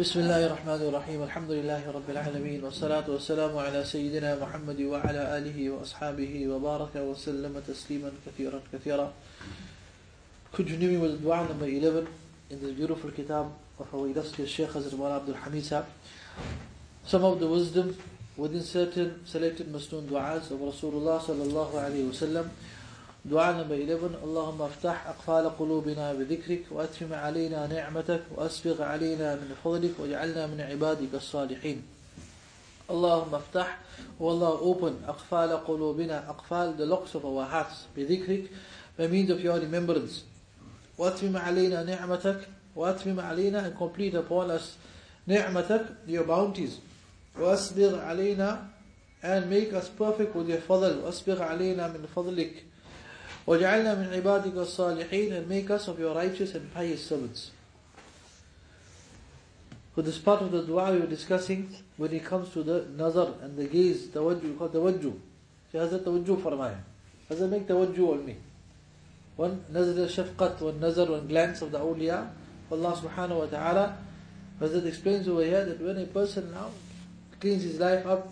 بسم الله الرحمن الرحيم الحمد لله رب العالمين والصلاة والسلام على سيدنا محمد وعلى آله وأصحابه وبارك وسلم تسليما كثيرا كثيرا Continuing with dua number 11 in this beautiful kitab of our illustrious Shaykh Hazrat Mawla Abdul Hamid. Some of the wisdom within certain selected masnoon du'as of Rasulullah sallallahu alayhi wa sallam. دعاء number 11 اللهم افتح أقفال قلوبنا بذكرك وأتم علينا نعمتك وأسبغ علينا من فضلك واجعلنا من عبادك الصالحين. اللهم افتح. والله open أقفال قلوبنا. أقفال the locks of our hearts بذكرك. By means of your remembrance. وأتم علينا نعمتك. وأتم علينا and complete upon us نعمتك your bounties. وأسبغ علينا and make us perfect with your فضل وأسبغ علينا من فضلك. وَجَعَلْنَا مِنْ عِبَادِكَ الصَّالِحِينَ And make us of your righteous and pious servants. For this part of the dua we were discussing, when it comes to the nazar and the gaze, tawajjuh, we call tawajjuh. So Hazrat tawajjuh farmaya. Hazrat make tawajjuh on me. One nazar shafqat, one nazar, one glance of the awliya, Allah subhanahu wa ta'ala. Hazrat explains over here that when a person now cleans his life up,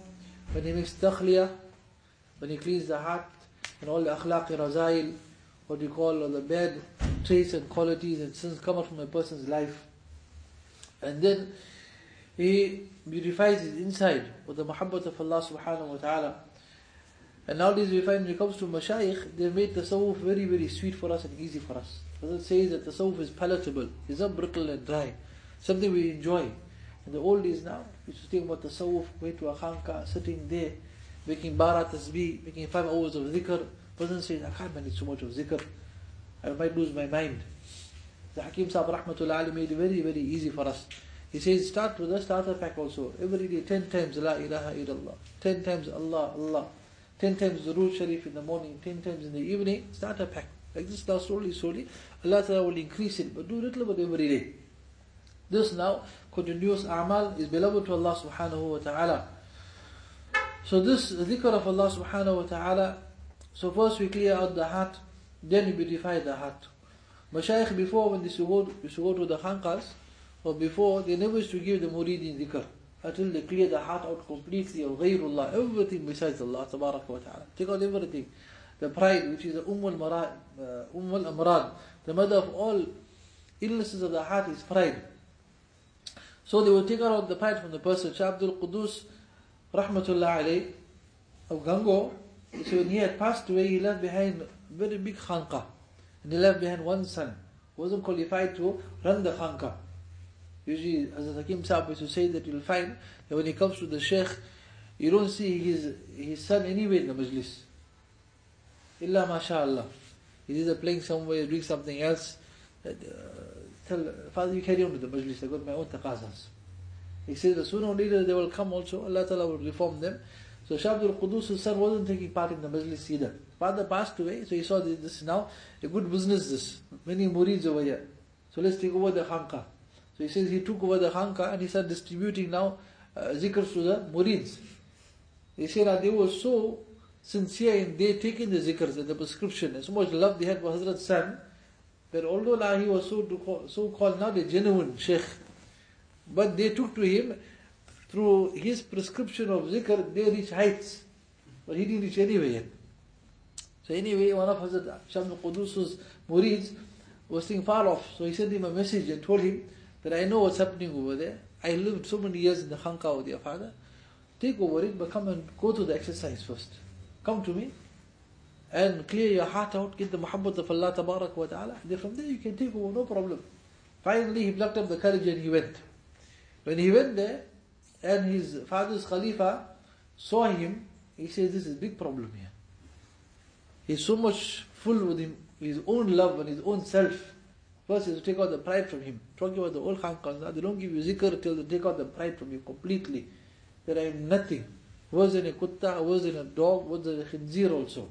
when he makes takhliyah, when he cleans the heart, and all the akhlaq razail, what you call all the bad traits and qualities and sins come out from a person's life. And then he beautifies his inside with the muhabbat of Allah subhanahu wa ta'ala. And nowadays we find when it comes to mashayikh, they made the tasawwuf very, very sweet for us and easy for us. Because it says that the tasawwuf is palatable, it's not brittle and dry, something we enjoy. In the old days now, we used to think about the tasawwuf, going to a khanka, sitting there, making bara tasbih, making five hours of zikr. Person says, I can't manage so much of zikr. I might lose my mind. The Hakim Sahib Rahmatullah Ali made it very, very easy for us. He says, start with a starter pack also. Every day, 10 times La ilaha illallah. 10 times Allah, Allah. 10 times Durood Sharif in the morning, 10 times in the evening. Starter pack. Like this now, slowly, slowly. Allah Ta'ala will increase it, but do little bit every day. This now, continuous amal is beloved to Allah subhanahu wa ta'ala. So this dhikr of Allah subhanahu wa ta'ala, so first we clear out the heart, then we beautify the heart. Mashaykh before when they used to go, used to, go to the khanqas, or before, they never used to give the muridin dhikr, until they clear the heart out completely of ghayrullah, everything besides Allah tabaraka wa ta'ala. Take out everything. The pride, which is the umm al-marad, uh, umm al-amrad, the mother of all illnesses of the heart is pride. So they will take out the pride from the person. Shah Abdul Qudus, rahmatullah alayh, of Gango, so when he had passed away, he left behind a very big khanqa. And he left behind one son. He wasn't qualified to run the khanqa. Usually, as Hakim Sahib used to say that you'll find that when he comes to the sheikh, you don't see his, his son anywhere in the majlis. Illa mashallah. He's either playing somewhere, doing something else. That, uh, tell, Father, you carry on with the majlis. I got my own taqazas. He says that sooner or later they will come also. Allah Ta'ala will reform them. So Shah Abdul Qudus' son wasn't taking part in the majlis either. Father passed away, so he saw this, this is now a good business this. Many murids over here. So let's take over the khanqa. So he says he took over the khanqa and he started distributing now uh, zikrs to the murids. He said that they were so sincere in they taking the zikrs and the prescription and so much love they had for Hazrat's son that although now he was so, so called now the genuine sheikh, but they took to him through his prescription of zikr, they reach heights. But he didn't reach anywhere yet. So anyway, one of Hazrat Shamsul Qudus's murids was staying far off. So he sent him a message and told him that I know what's happening over there. I lived so many years in the Khanqa with your father. Take over it, but come and go through the exercise first. Come to me and clear your heart out, get the muhabbat of Allah tabarak wa ta'ala. Then from there you can take over, no problem. Finally he plucked up the courage and he went. When he went there, and his father's Khalifa saw him, he says, This is a big problem here. He's so much full with him, his own love and his own self. First, is to take out the pride from him. Talking about the old khanqas, now they don't give you zikr till they take out the pride from you completely. That I am nothing. Worse than a kutta, worse than a dog, worse than a khinzir also.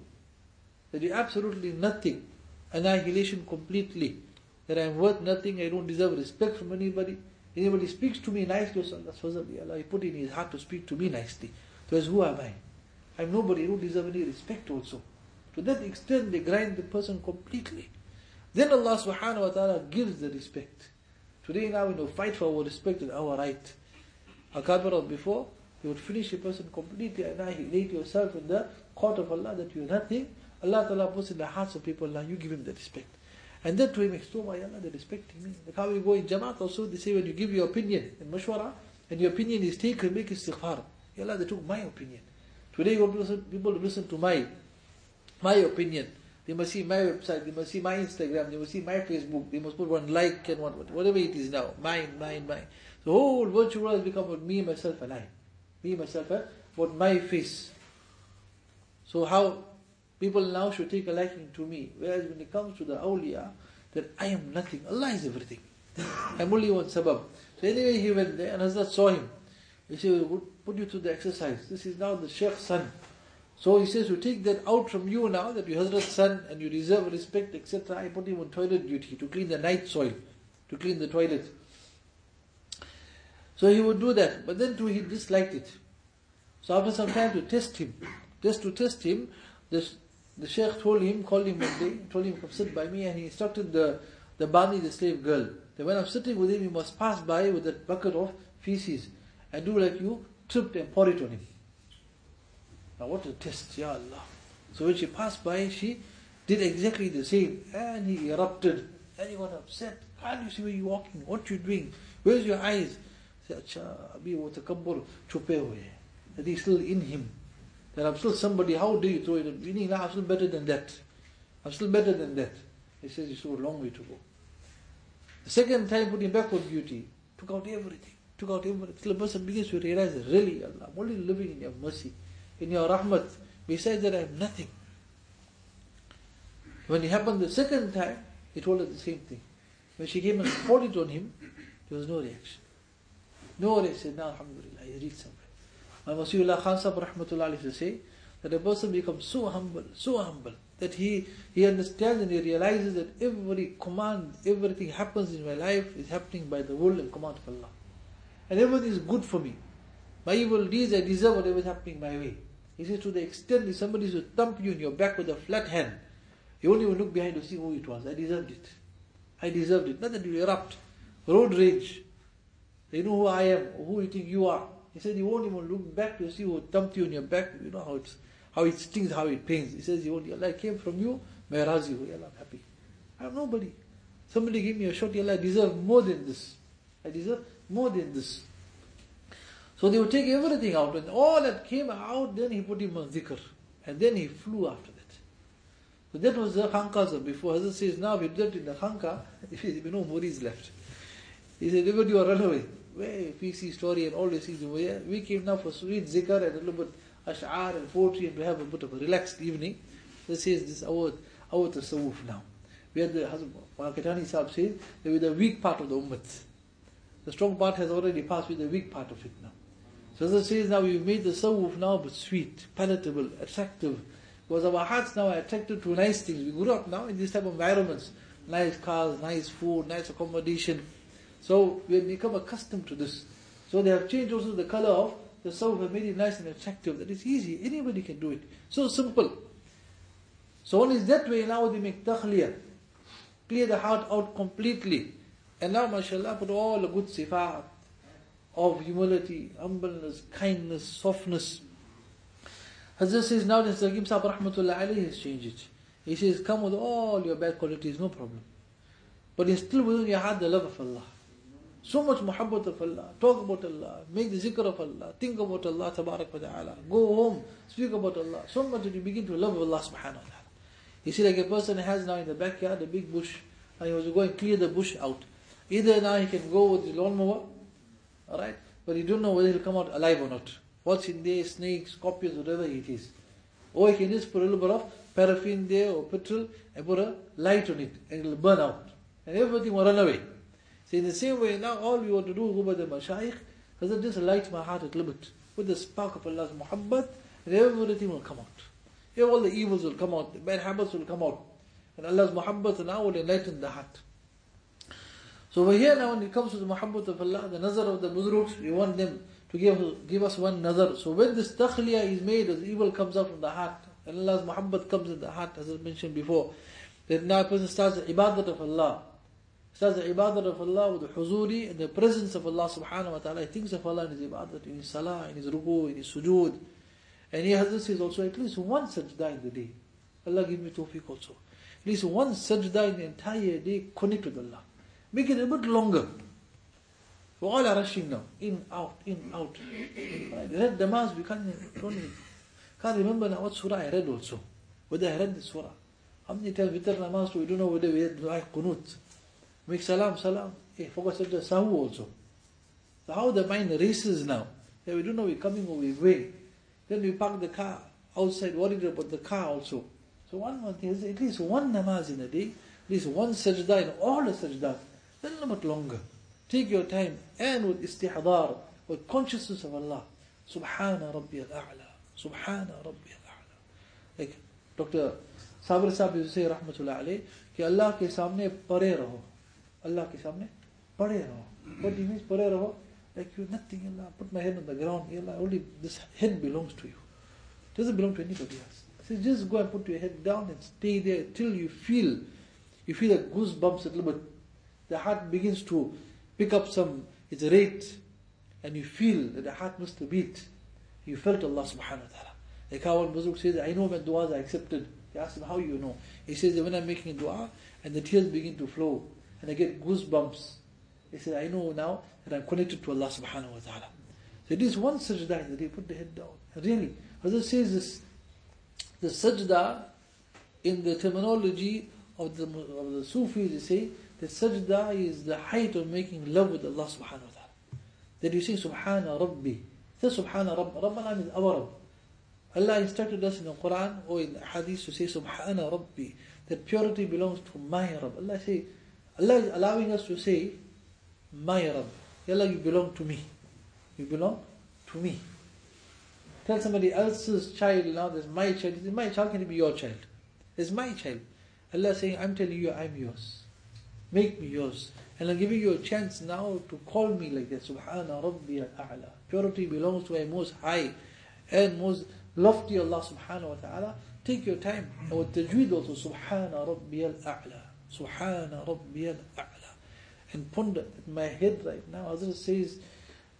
That you're absolutely nothing. Annihilation completely. That I am worth nothing, I don't deserve respect from anybody. Anybody speaks to me nicely, oh, Fazl Allah. He put in his heart to speak to me nicely. As who am I? I'm nobody, don't deserve any respect also. To that extent, they grind the person completely. Then Allah subhanahu wa ta'ala gives the respect. Today now we know fight for our respect and our right. A couple of before, you would finish a person completely and annihilate yourself in the court of Allah that you are nothing. Allah Ta'ala puts in the hearts of people, Allah, you give him the respect. And that way makes, oh my Allah, they're respecting me. Like how we go in Jamaat also, they say when you give your opinion in Mashwara, and your opinion is taken, make istighfar. Ya Allah, they took my opinion. Today people listen to my, my opinion. They must see my website, they must see my Instagram, they must see my Facebook, they must put one like and one, whatever it is now. Mine, mine, mine. The whole virtual world has become about me, myself and I. Me, myself, about my face. So how people now should take a liking to me. Whereas when it comes to the awliya, that I am nothing. Allah is everything. I'm only one sabab. So anyway, he went there and Hazrat saw him. He said, we'll put you through the exercise. This is now the Sheikh's son. So he says, to take that out from you now, that you Hazrat's son and you deserve respect, etc. I put him on toilet duty to clean the night soil, to clean the toilet. So he would do that, but then too he disliked it. So after some time to test him, just to test him, this, the sheikh told him, called him one day, told him, come sit by me, and he instructed the, the bani, the slave girl, that when I'm sitting with him, you must pass by with that bucket of feces, and do like you tripped and pour it on him. Now what a test, Ya Allah. So when she passed by, she did exactly the same, and he erupted, and he got upset. Can't you see where you're walking? What you doing? Where's your eyes? He said, Acha, abhi wo chupe hue. That he's still in him. That I'm still somebody, how do you throw it? Meaning, I'm still better than that. I'm still better than that. He says, it's still a long way to go. The second time, putting back on duty, took out everything, took out everything. Till the person begins to realize, really, Allah, I'm only living in your mercy, in your rahmat. Besides that, I have nothing. When it happened the second time, he told her the same thing. When she came and poured it on him, there was no reaction. No reaction. Now, alhamdulillah, he reached somewhere. And Wasiullah Khan Sahib Rahmatullah to say that a person becomes so humble, so humble, that he, he understands and he realizes that every command, everything happens in my life is happening by the will and command of Allah. And everything is good for me. My evil deeds, I deserve whatever is happening my way. He says to the extent that somebody to thump you in your back with a flat hand, you won't even look behind to see who it was. I deserved it. I deserved it. Not that you erupt. Road rage. You know who I am, who you think you are. He said he won't even look back to see who thumped you in your back. You know how it's how it stings, how it pains. He says he won't. Allah I came from you. May I razz you. Allah, I'm happy. I have nobody. Somebody give me a shot. Allah, I deserve more than this. I deserve more than this. So they would take everything out, and all that came out, then he put him on zikr. And then he flew after that. So that was the khanqa before. Hazrat says, now we did in the khanqa, if there no muris left. He said, everybody will run away where see story and all these things. over here. We came now for sweet zikr and a little bit ash'ar and poetry and we have a bit of a relaxed evening. This is this our our tasawwuf now. We had the Makatani Sahib says that with the weak part of the ummah. The strong part has already passed with the weak part of it now. So as it says now we've made the tasawwuf now but sweet, palatable, attractive. Because our hearts now are attracted to nice things. We grew up now in these type of environments. Nice cars, nice food, nice accommodation. So we have become accustomed to this. So they have changed also the color of the have made it nice and attractive. That is easy. Anybody can do it. So simple. So only that way now they make takhliya. Clear the heart out completely. And now mashallah put all the good sifat of humility, humbleness, kindness, softness. Hazrat says now that Hakim Sahib Rahmatullah alayhi has changed it. He says, come with all your bad qualities, no problem. But it's still within your heart the love of Allah. So much muhabbat of Allah, talk about Allah, make the zikr of Allah, think about Allah tabarak wa ta'ala, go home, speak about Allah, so much that you begin to love Allah subhanahu wa ta'ala. You see like a person has now in the backyard a big bush, and he was going to clear the bush out. Either now he can go with the lawnmower, alright, but you don't know whether he'll come out alive or not. What's in there, snakes, scorpions, whatever it is. Or he can just put a little bit of paraffin there or petrol and put a light on it and it'll burn out. And everything will run away. In the same way, now all we want to do, by the mashayikh, because just light my heart a little bit with the spark of Allah's muhabbat, and everything will come out. Here all the evils will come out, the bad habits will come out. And Allah's muhabbat now will enlighten the heart. So over here now when it comes to the muhabbat of Allah, the nazar of the mudruks, we want them to give, give us one nazar. So when this takhliya is made, as evil comes out from the heart, and Allah's muhabbat comes in the heart, as I mentioned before, that now a person starts the ibadat of Allah, Starts the ibadah of Allah with the huzuri and the presence of Allah subhanahu wa ta'ala. He thinks of Allah in his ibadah, in his salah, in his ruku, in his sujood. And he has this is also at least one sajda in the day. Allah give me tawfiq also. At least one sajda in the entire day connect with Allah. Make it a bit longer. We all are rushing now. In, out, in, out. I read the mass, we can't, can't remember now what surah I read also. Whether I read the surah. How many times witr namaz we don't know whether we like qunut. Make salam, salam. Hey, forgot the sahu also. So how the mind races now. Yeah, we don't know we're coming or we're going. Then we park the car outside, worried about the car also. So one more thing is at least one namaz in a day, at least one sajda in all the sajda. Then a little bit longer. Take your time and with istihdar, with consciousness of Allah. Subhana Rabbi al-A'la. Subhana Rabbi al-A'la. Like Dr. Sabir Sahib used to say, Rahmatullah alayh, कि अल्लाह के सामने परे रहो अल्लाह के सामने पड़े रहो what he means पड़े रहो like you nothing Allah put my head on the ground Allah only this head belongs to you it doesn't belong to anybody else so just go and put your head down and stay there till you feel you feel the goosebumps a little bit the heart begins to pick up some its rate and you feel that the heart must beat you felt Allah subhanahu wa ta'ala like how one Buzruk says I know when du'as are accepted he asked him, how you know? He says that when I'm making a dua and the tears begin to flow and I get goosebumps, he said, I know now that I'm connected to Allah subhanahu wa ta'ala. So it is one sajda that he put the head down. Really, Hazrat says this, the sajda in the terminology of the, of the Sufis, they say that sajda is the height of making love with Allah subhanahu wa ta'ala. That you say subhana rabbi. Say subhana rabb. Rabbana means our Rabb. Allah instructed us in the Quran or in the Hadith to say Subhana Rabbi, that purity belongs to my Rabb. Allah say, Allah is allowing us to say, my Rabb. Allah, you belong to me. You belong to me. Tell somebody else's child now, there's my child. Is my child can it be your child. It's my child. Allah saying, I'm telling you, I'm yours. Make me yours. And I'm giving you a chance now to call me like that. Subhana Rabbi al-A'la. Purity belongs to a most high and most lofty Allah subhanahu wa ta'ala, take your time. And with tajweed also, Subhana Rabbi al-A'la. Subhana Rabbi al-A'la. And ponder my head right now, Hazrat says,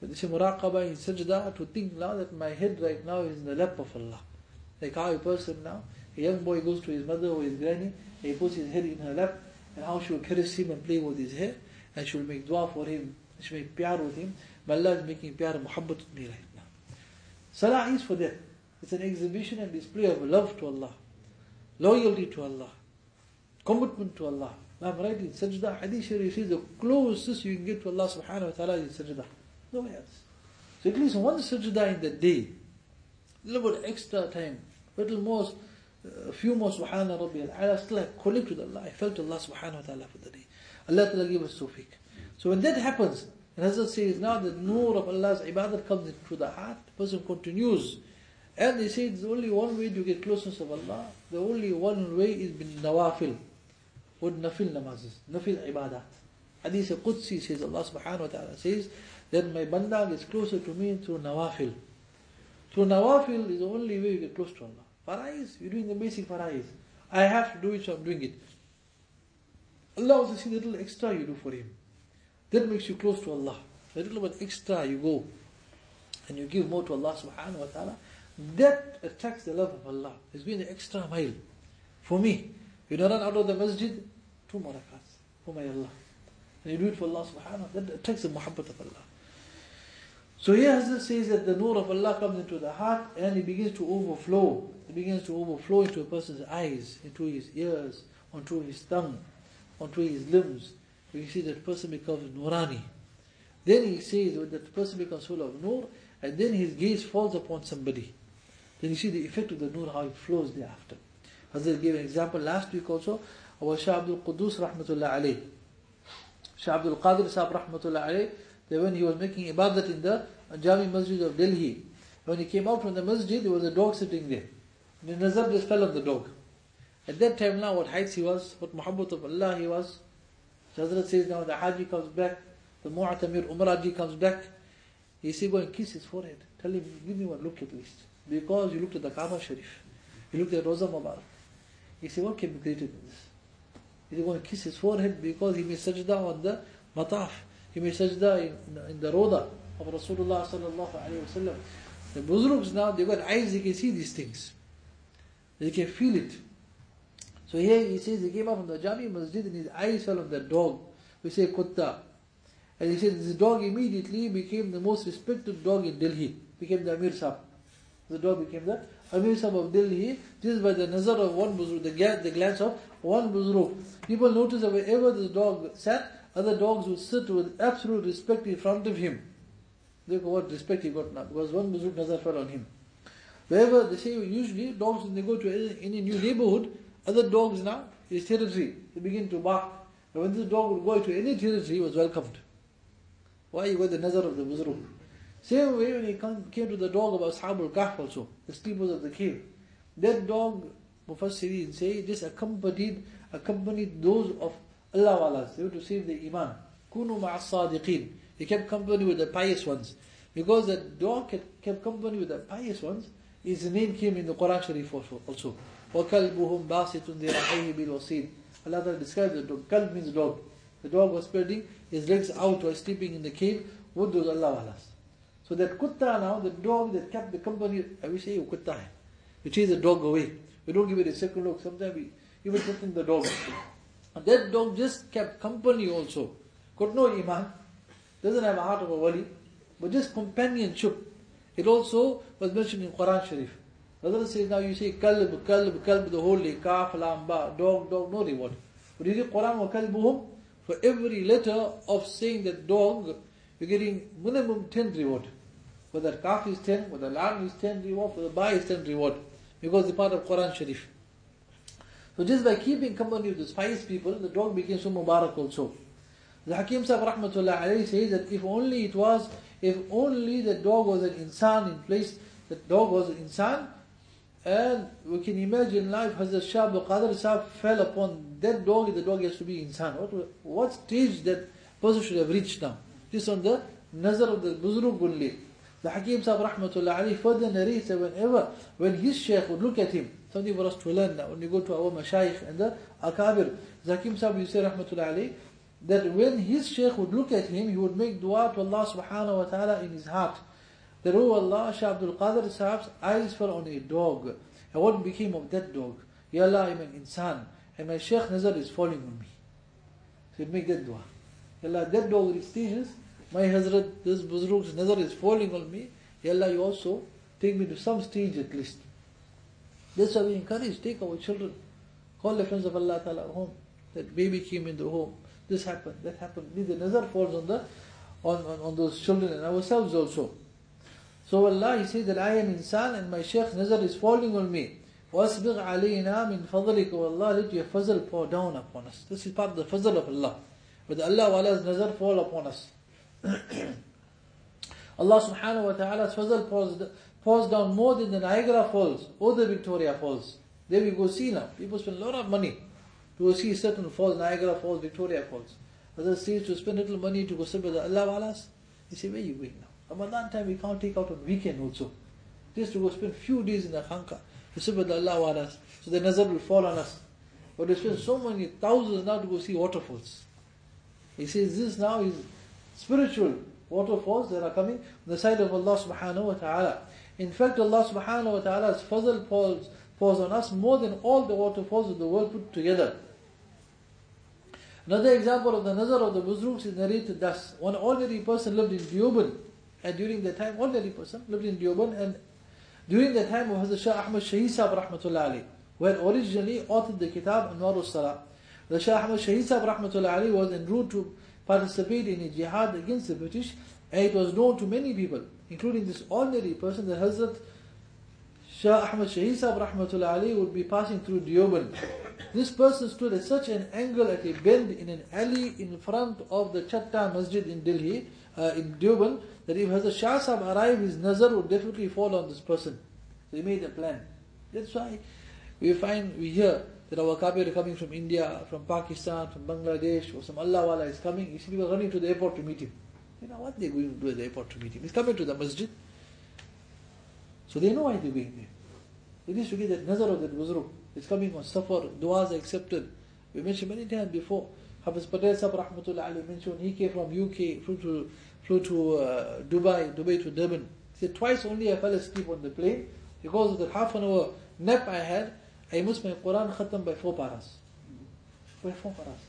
they say muraqabah in sajda, to think now that my head right now is in the lap of Allah. Like how a person now, a young boy goes to his mother or his granny, he puts his head in her lap, and how she will caress him and play with his hair, and she will make dua for him, she will make pyar with him, but Allah is making pyar and muhabbat with me right now. Salah is for that. It's an exhibition and display of love to Allah, loyalty to Allah, commitment to Allah. I'm right in sajda, hadith sharif says the closest you can get to Allah subhanahu wa ta'ala is sajda. Nowhere else. So at least one sajda in the day, a little bit extra time, little more, a few more subhana rabbi al still I connect with Allah. I felt Allah subhanahu wa ta'ala for the day. Allah ta'ala give us tawfiq. So when that happens, and Hazrat says now the nur of Allah's ibadah comes into the heart, the person continues and they say there's only one way to get closeness of Allah. The only one way is bin nawafil. With nafil namazes. Nafil ibadat. Hadith Qudsi says Allah subhanahu wa ta'ala says that my banda gets closer to me through nawafil. Through nawafil is the only way you get close to Allah. Farais, you're doing the basic farais. I have to do it, so I'm doing it. Allah also sees the little extra you do for Him. That makes you close to Allah. The little bit extra you go and you give more to Allah subhanahu wa ta'ala. That attracts the love of Allah. It's been the extra mile. For me, you don't run out of the masjid, two more rakats for oh my Allah. And you do it for Allah subhanahu that attracts the muhabbat of Allah. So here Hazrat says that the nur of Allah comes into the heart and it begins to overflow. It begins to overflow into a person's eyes, into his ears, onto his tongue, onto his limbs. You see that person becomes nurani. Then he says that the person becomes full of nur and then his gaze falls upon somebody. Then you see the effect of the nur, how it flows thereafter. Hazrat gave an example last week also, our Shah Abdul Qudus rahmatullah alayh. Shah Abdul Qadir Sahib rahmatullah alayh, that when he was making ibadat in the Jami Masjid of Delhi, when he came out from the masjid, there was a dog sitting there. And the nazar just fell on the dog. At that time now, what heights he was, what muhabbat of Allah he was. Hazrat says now the Haji comes back, the Mu'tamir Umraji comes back, he said, go and kiss his forehead. Tell him, give me one look at least. Because you looked at the Kaaba Sharif. You looked at Rosa Mubarak. He said, what can be greater than this? He's going to kiss his forehead because he made sajda on the mataf. He made sajda in, in the roda of Rasulullah sallallahu alayhi. The Buzrugs now, they've got eyes, they can see these things. They can feel it. So here he says he came up from the Jami Masjid and his eyes fell on the dog. We say kutta. And he said this dog immediately became the most respected dog in Delhi. Became the Amir Sahib. The dog became the Amir Sahib of Delhi. Is by the nazar of one buzruk, the, the glance of one buzruk. People notice that wherever this dog sat, other dogs would sit with absolute respect in front of him. Look what respect he got now, because one buzruk nazar fell on him. Wherever they say usually dogs when they go to any new neighborhood, other dogs now, his territory, they begin to bark. But when this dog would go to any territory, he was welcomed. Why? He got the nazar of the buzruk. Same way when he came to the dog of Ashabul Kahf also, the sleepers of the cave. That dog, Mufassirin say, just accompanied, accompanied those of Allah walas. They were to save the iman. Kunu ma'as sadiqeen. He kept company with the pious ones. Because the dog kept company with the pious ones, his name came in the Quran Sharif also. وَكَلْبُهُمْ بَاسِطٌ ذِرَعَيْهِ بِالْوَصِيدِ Allah describes the dog. Kalb means dog. The dog was spreading his legs out while sleeping in the cave with those Allah walas. So that kutta now, the dog that kept the company, we say kutta hai. We chase the dog away. We don't give it a second look. Sometimes we even threaten the dog. And that dog just kept company also. Got no iman. Doesn't have a heart of a wali. But just companionship. It also was mentioned in Quran Sharif. Rather says now you say kalb, kalb, kalb, the holy, kaf, lam, ba, dog, dog, no reward. But you read Quran wa kalbuhum, for every letter of saying that dog, you're getting minimum 10 reward. Whether kaf is 10, whether lam is 10 reward, whether ba is 10 reward. Because the part of Quran Sharif. So just by keeping company with these pious people, the dog became so mubarak also. The Hakim Sahib Rahmatullah alayhi says that if only it was, if only the dog was an insan in place, the dog was an insan, and we can imagine life Hazrat Shah Qadir Sahib fell upon that dog, the dog has to be insan. What, what stage that person should have reached now? This on the nazar of the Buzrug only. The Hakim Sahib Rahmatullah alayhi further narrates that whenever, when his Shaykh would look at him, something for us to learn now, when we go to our Mashayikh and the Akabir, Hakim Sahib you say Rahmatullah alayhi, that when his Shaykh would look at him, he would make dua to Allah subhanahu wa ta'ala in his heart. That, oh Allah, Shah Abdul Qadir Sahib's eyes fell on a dog. And what became of that dog? Ya Allah, I'm an insan. And my Shaykh Nazar is falling on me. So he'd make that dua. Ya Allah, that dog stages, my Hazrat, this Buzrug's Nazar is falling on me. Ya Allah, you also take me to some stage at least. That's why we encourage, take our children. Call the friends of Allah Ta'ala home. That baby came in the home. This happened, that happened. The nazar falls on the on, on, on those children and ourselves also. So Allah, He says that I am insan and my Shaykh Nazar is falling on me. وَأَسْبِغْ عَلَيْنَا مِنْ فَضْلِكَ وَاللَّهِ let your fazl pour down upon us. This is part of the fazl of Allah. But Allah Allah's Nazar fall upon us. Allah subhanahu wa pours, pours down more than the Niagara Falls or the Victoria Falls. There we go see now. People spend a lot of money to go see certain falls, Niagara Falls, Victoria Falls. Others say to spend little money to go sit with the Allah Allah's. He say, where are you going now? Ramadan time we can't take out on weekend also. Just to go spend few days in the Khanka to sit with Allah Walas. So the nazar will fall on us. But we spend so many thousands now to go see waterfalls. He says this now is spiritual waterfalls that are coming the side of Allah subhanahu wa ta'ala. In fact, Allah subhanahu wa ta'ala's fazl pours, pours on us more than all the waterfalls of the world put together. Another example of the nazar of the Buzruks is narrated thus. One ordinary person lived in Deoband, and during that time, ordinary person lived in Deoband, and during the time of Hazrat Shah Ahmad Shahi Sahib Rahmatullah Ali, who had originally authored the Kitab Anwar Salah. The Shah Ahmad Shahi Sahib Rahmatullah Ali was en route to participate in a jihad against the British, and it was known to many people, including this ordinary person, that Hazrat Shah Ahmad Shahi Sahib Rahmatullah Ali would be passing through Deoband. This person stood at such an angle at a bend in an alley in front of the Chatta Masjid in Delhi, uh, in Deoband, that if Hazrat Shah Sahib arrived, his nazar would definitely fall on this person. So he made a plan. That's why we find, we hear that our Kabir coming from India, from Pakistan, from Bangladesh, or some Allah Wala is coming. You see people running to the airport to meet him. You know what they're going to do at the airport to meet him? He's coming to the masjid. So they know why they're going there. They used to get that nazar of that buzruk. It's coming on safar, du'as are accepted. We mentioned many times before. Hafiz Patel Sahib Rahmatullah Ali mentioned he came from UK, flew to, flew to uh, Dubai, Dubai to Durban. He said twice only I fell asleep on the plane because of the half an hour nap I had. Missed my Quran khatam by four paras. By four paras.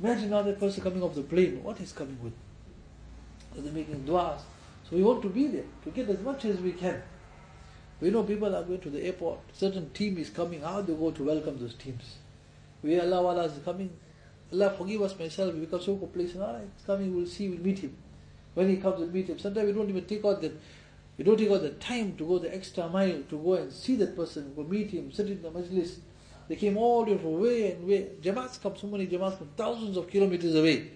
Imagine now that person coming off the plane, what is coming with? They're making du'as. So we want to be there, to get as much as we can. We know people are going to the airport, certain team is coming, how you go to welcome those teams? We Allah Allah is coming, Allah forgive us myself, we become so complacent, alright, it's coming, we'll see, we'll meet him. When he comes, we'll meet him. Sometimes we don't even take out the we don't take out the time to go the extra mile to go and see that person, go meet him, sit in the majlis. They came all the way and way. Jamaats come, so many jamaats from thousands of kilometers away.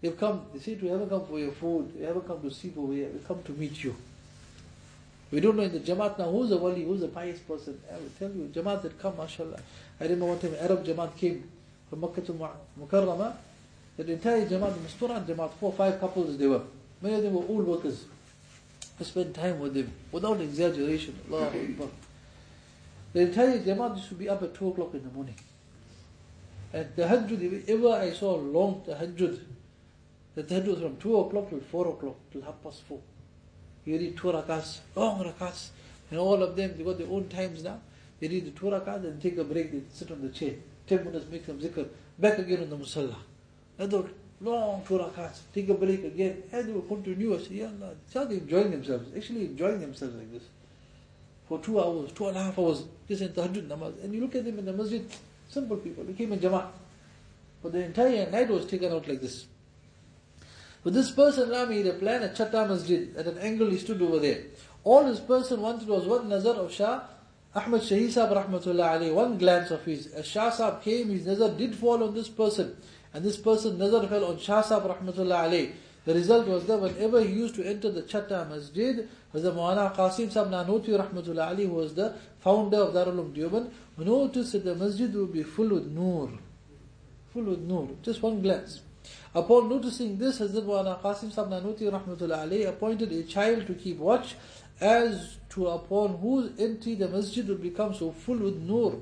They've come, they say, we haven't come for your food, we haven't come to see here, we come to meet you. We don't know in the Jamaat now who's the wali, who's the pious person. I will tell you, Jamaat that come, mashallah. I remember one time Arab Jamaat came from Makkah to Mukarrama. The entire Jamaat, the Musturat Jamaat, four five couples they were. Many of them were old workers. I spent time with them without exaggeration. Allah Akbar. The entire Jamaat used to be up at 2 o'clock in the morning. And if ever I saw long Tahajjud, the Tahajjud was from 2 o'clock till 4 o'clock, till half past 4. You read two rakats, long rakats, and all of them, they got their own times now. They read the two rakats and take a break, they sit on the chair. 10 minutes, make some zikr, back again on the musalla. Another long two rakats, take a break again, and they will Ya Allah, they're enjoying themselves, actually enjoying themselves like this. For two hours, two and a half hours, just in tahajjud namaz. And you look at them in the masjid, simple people, they came in jama'ah. But the entire night was taken out like this. But this person now made a plan at Chatta Masjid, at an angle he stood over there. All this person wanted was one nazar of Shah Ahmad Shahi Sahib Rahmatullah Ali, one glance of his. As Shah Sahib came, his nazar did fall on this person. And this person nazar fell on Shah Sahib Rahmatullah Ali. The result was that whenever he used to enter the Chatta Masjid, Hazrat Maulana Qasim Sahib Nanotwi Rahmatullah Ali, who was the founder of Darul Deoband, noticed that the masjid would be full with nur. Full with nur. Just one glance. Upon noticing this, Hazrat Maulana Qasim Sahib Nanotwi Rahmatullah Ali appointed a child to keep watch as to upon whose entry the masjid would become so full with nur.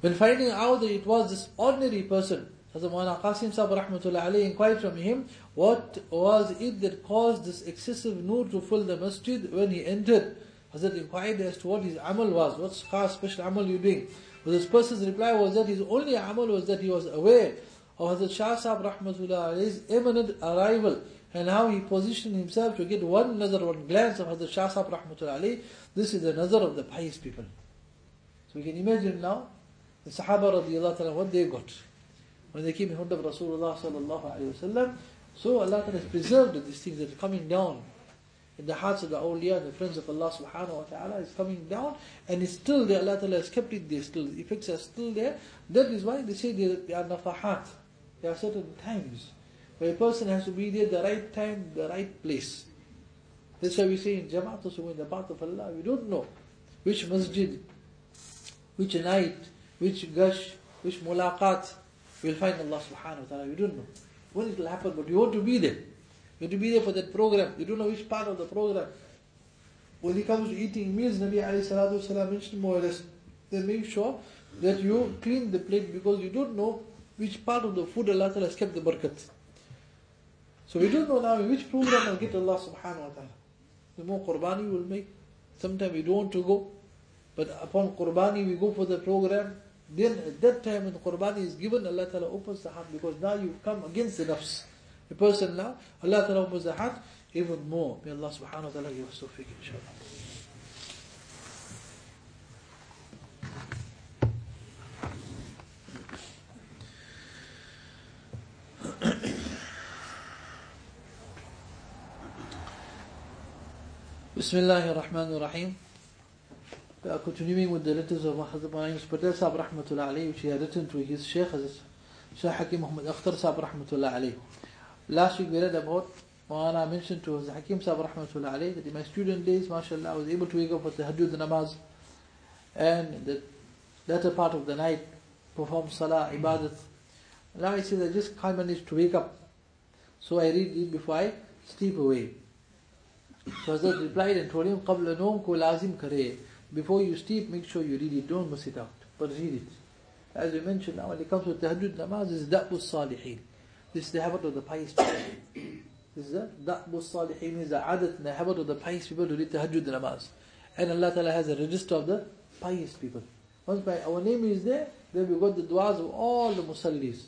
When finding out that it was this ordinary person, Hazrat Maulana Qasim Sahib Rahmatullah Ali inquired from him, what was it that caused this excessive nur to fill the masjid when he entered? Hazrat inquired as to what his amal was, what special amal you doing? But this person's reply was that his only amal was that he was aware of Hazrat Shah Sahib imminent arrival and how he positioned himself to get one nazar, one glance of Hazrat Shah Sahib Rahmatullah. This is the nazar of the pious people. So we can imagine now the Sahaba radiallahu what they got when they came in front of Rasulullah sallallahu alayhi wasallam. So Allah has preserved these things that are coming down in the hearts of the awliya, the friends of Allah subhanahu wa ta'ala is coming down and it's still there. Allah ta'ala has kept it there still. The effects are still there. That is why they say they, are nafahat. There are certain times where a person has to be there the right time, the right place. That's why we say in Jama'at also in the path of Allah, we don't know which masjid, which night, which gush, which mulaqat we'll find Allah subhanahu wa ta'ala. We don't know when it will happen, but you want to be there. You want to be there for that program. You don't know which part of the program. When it comes to eating meals, Nabi alayhi salatu wasalam mentioned more or less, then make sure that you clean the plate because you don't know which part of the food Allah has kept the barakat. So we don't know now in which program will get Allah subhanahu wa ta'ala. The more qurbani we will make. Sometimes we don't want to go. But upon qurbani we go for the program. Then at that time when the qurbani is given, Allah ta'ala opens the heart because now you've come against the nafs. The person now, Allah ta'ala opens the heart even more. May Allah subhanahu wa ta'ala give us tawfiq inshallah. Bismillah ar-Rahman ar-Rahim. We are continuing with the letters of Hazrat Malayus Patel Sahib Rahmatullah alayhi, which he had written to his Hazrat Shaykh Hakim Muhammad Akhtar Sahib Rahmatullah alayhi. Last week we read about, Maulana mentioned to Hazrat Hakim Sahib Rahmatullah alayhi, that in my student days, mashallah, I was able to wake up for the Hajjud namaz, and the latter part of the night, perform salah, ibadat. Now he says, I just can't manage to wake up. So I read it before I sleep away. So Hazrat replied and told him, ko lazim kare. Before you sleep, make sure you read it. Don't miss it out. But read it. as we mentioned now, when it comes to tahajjud namaz, is da'bu salihin. This is the habit of the pious people. This is that da'bu salihin, is the adat and the habit of the pious people to read tahajjud namaz. And Allah Ta'ala has a register of the pious people. Once by our name is there, then we got the du'as of all the musallis.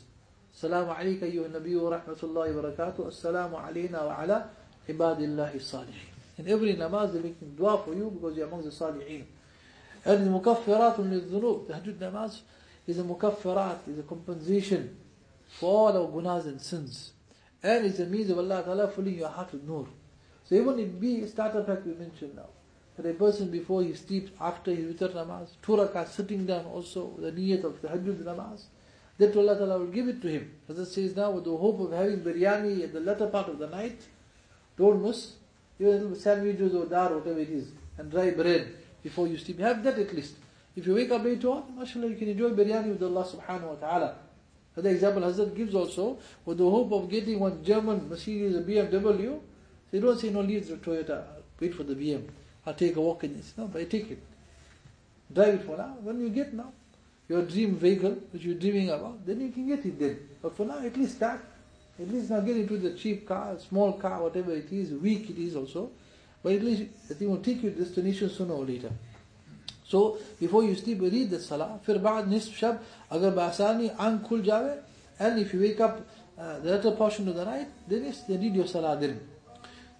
Assalamu alayka ayyuha nabiyyu wa rahmatullahi wa barakatuh. Assalamu alayna wa ala ibadillahi salihin. In every namaz they're making dua for you because you're amongst the salihin. The mukaffirat lil-dhunub, tahajjud namaz is a mukaffirat, is a compensation for all our gunas and sins. And it's a means of Allah Ta'ala filling your heart with nur. So even it be starter pack we mentioned now. That a person before he sleeps, after his witr namaz, two rakat sitting down also, the niyat of the tahajjud namaz, that Allah Ta'ala will give it to him. As it says now, with the hope of having biryani at the latter part of the night, don't miss, even little sandwiches or dar, whatever it is, and dry bread before you sleep. You have that at least. If you wake up later on, mashallah, you can enjoy biryani with Allah subhanahu wa ta'ala. Another example Hazrat gives also, with the hope of getting one German Mercedes, a BMW, they don't say, no, leave the Toyota, wait for the BM. I'll take a walk in this. No, but I take it. Drive it for now. When you get now, your dream vehicle, which you're dreaming about, then you can get it then. But for now, at least start. At least now get into the cheap car, small car, whatever it is, weak it is also. But at least I think will take you to destination sooner or later. So before you sleep, read the salah. फिर बाद निस्फ शब अगर बासानी आंख खुल जावे and if you wake up uh, the latter portion of the night, then yes, then read your salah then.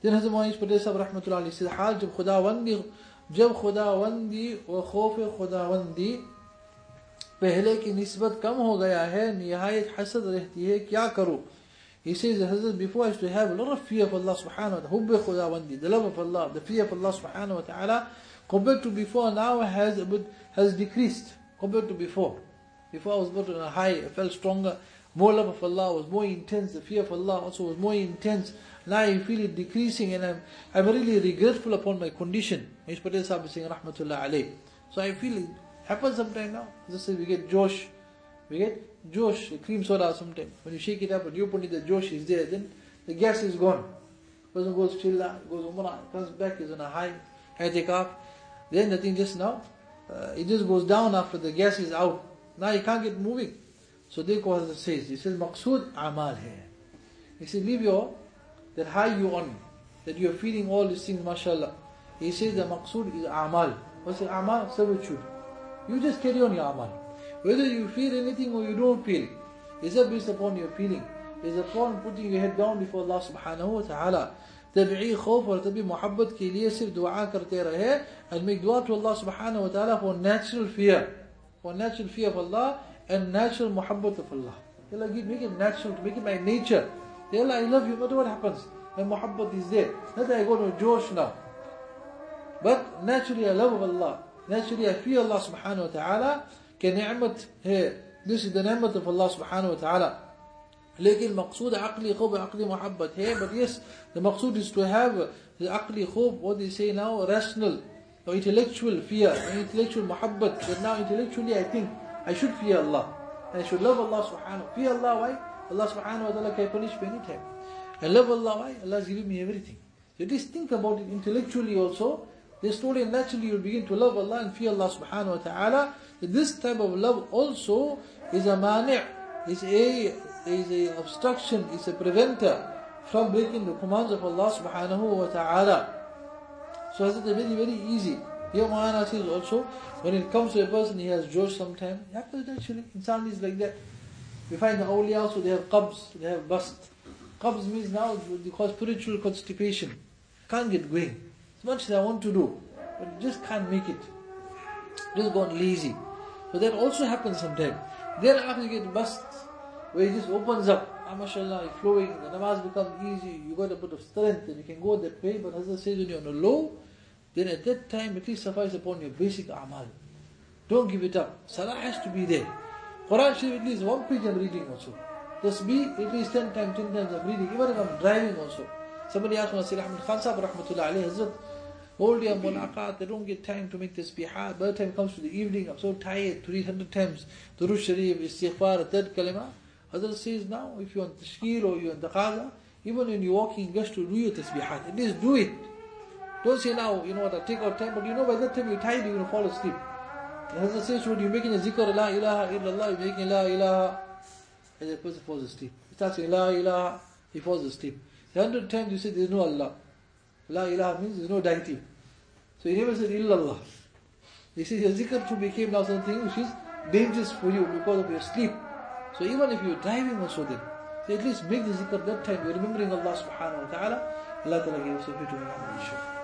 Then Hazrat Muhammad Patel Sahib rahmatullah alayhi said, हाल जब खुदावंदी जब खुदावंदी व खौफ खुदावंदी पहले की निस्बत कम हो गया है निहायत हसद रहती है क्या करूं He says that Hazrat before used to have a lot of fear of Allah subhanahu wa ta'ala, the love of Allah, the fear of Allah subhanahu wa ta'ala, compared to before now has has decreased compared to before. Before I was more on a high, I felt stronger, more love of Allah was more intense, the fear of Allah also was more intense. Now I feel it decreasing and I'm, I'm really regretful upon my condition. Patel Sahib is saying rahmatullah alayh. So I feel it happens sometime now. Just we get Josh, we get Josh, cream soda sometimes. When you shake it up and you open it, the Josh is there, then the gas is gone. Person goes chilla, goes umrah, comes back, is on a high, high take off. Then the thing just now, uh, it just goes down after the gas is out. Now you can't get moving. So therefore it says, he says, maqsood amal hai. He says, leave your, that high you on, that you're feeling all these things, mashallah. He says the maqsood is amal. What's the amal? Servitude. You just carry on your amal. Whether you feel anything or you don't feel it. Is that based upon your feeling? Is upon putting your head down before Allah subhanahu wa ta'ala. تبعي خوف اور محبة محبت کے دعاء صرف دعا and make dua to Allah subhanahu wa ta'ala for natural fear. For natural fear of Allah and natural muhabbat of Allah. Allah make it natural make it my nature. Allah I love you no matter what happens? My muhabbat is there. Not that I go to Josh now. But naturally I love Allah. Naturally I fear Allah subhanahu wa ta'ala. كنعمة هي ليس ده نعمة في الله سبحانه وتعالى لكن مقصود عقلي خوف عقلي محبة هي but yes the مقصود is to have the عقلي خوف what they say now rational or intellectual fear or intellectual محبة but now intellectually I think I should fear Allah I should love Allah subhanahu fear Allah why Allah subhanahu wa ta'ala can punish me anytime I love Allah why Allah has given me everything so just think about it intellectually also then slowly and naturally you'll begin to love Allah and fear Allah subhanahu wa ta'ala this type of love also is a mani' is a is a obstruction, is a preventer from breaking the commands of Allah subhanahu wa ta'ala. So it's very, very easy. Here Mahana says also, when it comes to a person, he has josh sometimes. It happens naturally. Insan is like that. We find the awliya also, they have qabs, they have bust. Qabs means now they cause spiritual constipation. Can't get going. Much as I want to do, but just can't make it. Just gone lazy. So that also happens sometimes. Then after you get bust, where it just opens up, ah, mashallah, flowing, the namaz becomes easy, you got a bit of strength and you can go that way, but Hazrat says when you're on a low, then at that time at least suffice upon your basic amal. Don't give it up. Salah has to be there. Quran Sharif at least one page I'm reading also. Just be at least 10 times, 10 times I'm reading, even if I'm driving also. Somebody asked me, Sayyid Ahmed Khan Sahib rahmatullah alayhi, Hazrat, whole day I'm mulaqat, I don't get time to make this bihat. By the time it comes to the evening, I'm so tired to read 100 times. Durush Sharif, Istighfar, third kalima. Hazrat says now, if you're on tashkil or you're on taqaza, even when you're walking, just to do your tasbihat. At least do it. Don't say now, you know what, I'll take out time, but you know by that time you're tired, you're going to fall asleep. And Hazrat says, when you're making a zikr, La ilaha illallah, you're making La ilaha, and the person falls asleep. He starts saying La ilaha, he falls asleep. Hundred times you say there is no Allah. La ilaha means there is no deity. So he never said illallah. He says your zikr too became now something which is dangerous for you because of your sleep. So even if you're driving also then, so at least make the zikr that time, you're remembering Allah subhanahu wa ta'ala. Allah ta'ala gives us a of